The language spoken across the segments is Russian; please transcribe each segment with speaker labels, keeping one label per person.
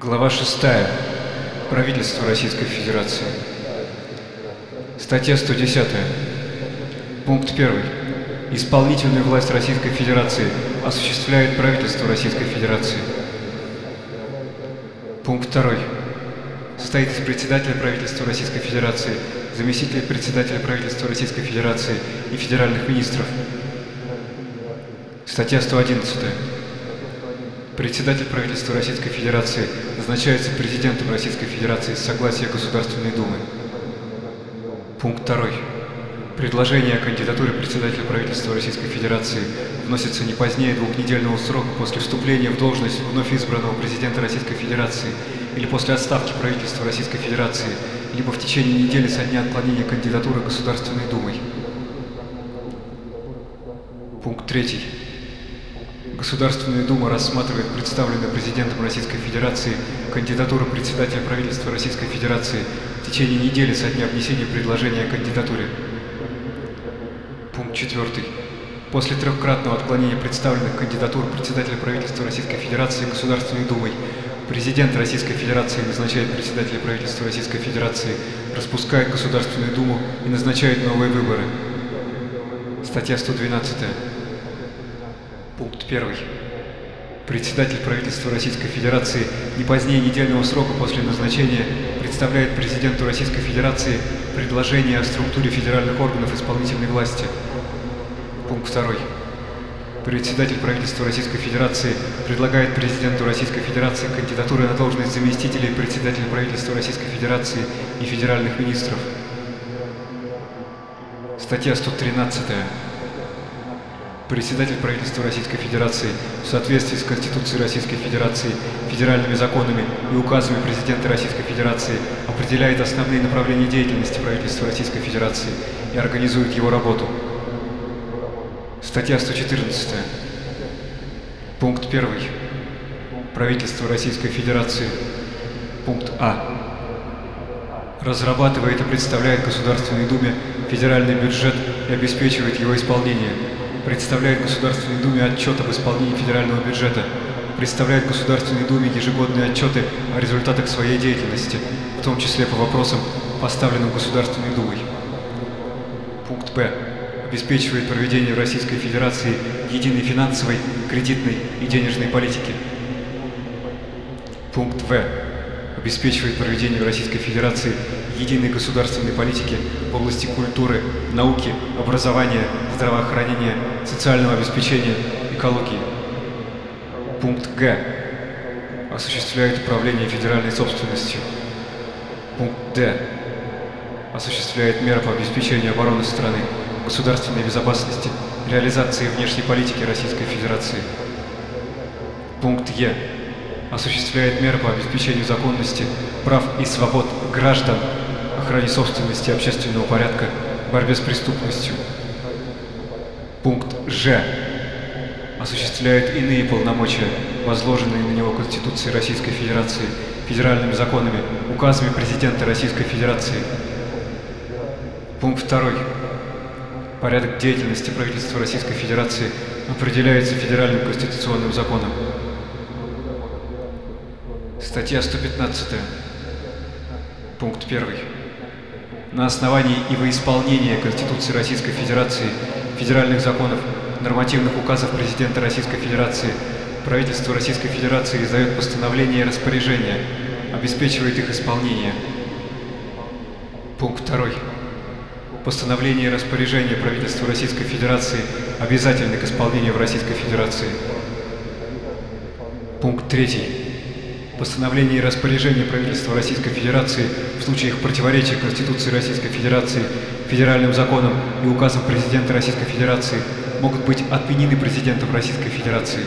Speaker 1: Глава 6. Правительство Российской Федерации. Статья 110. Пункт 1. Исполнительную власть Российской Федерации осуществляет правительство Российской Федерации. Пункт 2. Состоит из председателя правительства Российской Федерации, заместителя председателя правительства Российской Федерации и федеральных министров. Статья 111. Председатель правительства Российской Федерации назначается президентом Российской Федерации с согласия Государственной Думы. Пункт 2. Предложение о кандидатуре председателя правительства Российской Федерации вносится не позднее двухнедельного срока после вступления в должность вновь избранного президента Российской Федерации или после отставки правительства Российской Федерации, либо в течение недели со дня отклонения кандидатуры Государственной Думой. Пункт 3. Государственная Дума рассматривает представленную президентом Российской Федерации кандидатуру председателя правительства Российской Федерации в течение недели со дня внесения предложения о кандидатуре. Пункт 4. После трехкратного отклонения представленных кандидатур председателя правительства Российской Федерации Государственной Думой президент Российской Федерации назначает председателя правительства Российской Федерации, распускает Государственную Думу и назначает новые выборы. Статья 112. Пункт 1. Председатель правительства Российской Федерации не позднее недельного срока после назначения представляет президенту Российской Федерации предложение о структуре федеральных органов исполнительной власти. Пункт 2. Председатель правительства Российской Федерации предлагает президенту Российской Федерации кандидатуры на должность заместителей председателя правительства Российской Федерации и федеральных министров. Статья 113. Председатель правительства Российской Федерации в соответствии с Конституцией Российской Федерации, федеральными законами и указами президента Российской Федерации определяет основные направления деятельности правительства Российской Федерации и организует его работу. Статья 114. Пункт 1. Правительство Российской Федерации. Пункт А. Разрабатывает и представляет Государственной Думе федеральный бюджет и обеспечивает его исполнение представляет Государственной Думе отчет об исполнении федерального бюджета, представляет Государственной Думе ежегодные отчеты о результатах своей деятельности, в том числе по вопросам, поставленным Государственной Думой. Пункт Б. Обеспечивает проведение в Российской Федерации единой финансовой, кредитной и денежной политики. Пункт В. Обеспечивает проведение в Российской Федерации единой государственной политики в области культуры, науки, образования, здравоохранения, социального обеспечения, экологии. Пункт Г. Осуществляет управление федеральной собственностью. Пункт Д. Осуществляет меры по обеспечению обороны страны, государственной безопасности, реализации внешней политики Российской Федерации. Пункт Е осуществляет меры по обеспечению законности, прав и свобод граждан, охране собственности общественного порядка, борьбе с преступностью. Пункт Ж. Осуществляет иные полномочия, возложенные на него Конституцией Российской Федерации, федеральными законами, указами президента Российской Федерации. Пункт 2. Порядок деятельности правительства Российской Федерации определяется федеральным конституционным законом. Статья 115. Пункт 1. На основании и во исполнение Конституции Российской Федерации, федеральных законов, нормативных указов Президента Российской Федерации, правительство Российской Федерации издает постановления и распоряжения, обеспечивает их исполнение. Пункт 2. Постановления и распоряжения правительства Российской Федерации обязательны к исполнению в Российской Федерации. Пункт 3. Постановления и распоряжения правительства Российской Федерации в случаях противоречия Конституции Российской Федерации, федеральным законам и указам президента Российской Федерации могут быть отменены президентом Российской Федерации.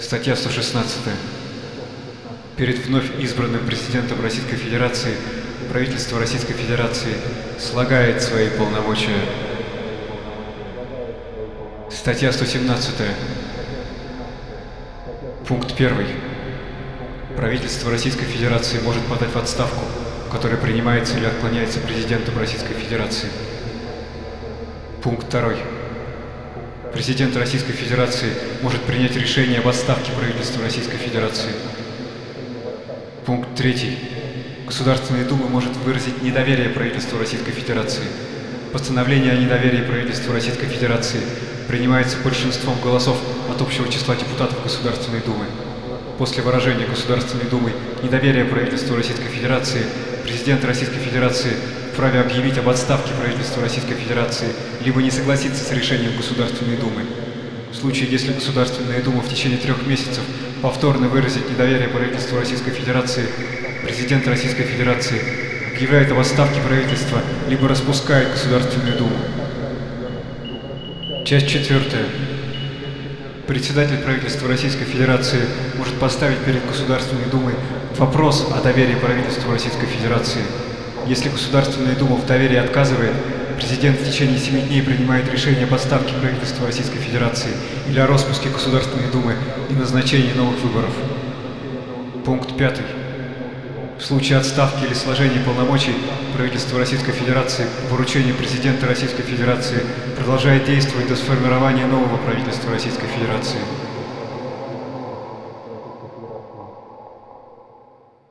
Speaker 1: Статья 116. Перед вновь избранным президентом Российской Федерации правительство Российской Федерации слагает свои полномочия. Статья 117. Пункт 1. Правительство Российской Федерации может подать в отставку, которая принимается или отклоняется президентом Российской Федерации. Пункт 2. президент Российской Федерации может принять решение об отставке правительства Российской Федерации. Пункт 3. Государственная Дума может выразить недоверие правительству Российской Федерации. Постановление о недоверии правительству Российской Федерации принимается большинством голосов от общего числа депутатов Государственной Думы. После выражения Государственной Думы недоверия правительству Российской Федерации президент Российской Федерации вправе объявить об отставке правительства Российской Федерации либо не согласиться с решением Государственной Думы. В случае, если Государственная Дума в течение трех месяцев повторно выразит недоверие правительству Российской Федерации, президент Российской Федерации объявляет об отставке правительства либо распускает Государственную Думу. Часть четвертая. Председатель правительства Российской Федерации может поставить перед Государственной Думой вопрос о доверии правительству Российской Федерации. Если Государственная Дума в доверии отказывает, президент в течение семи дней принимает решение о подставке правительства Российской Федерации или о распуске Государственной Думы и назначении новых выборов. Пункт пятый. В случае отставки или сложения полномочий правительство Российской Федерации по поручению президента Российской Федерации продолжает действовать до сформирования нового правительства Российской Федерации.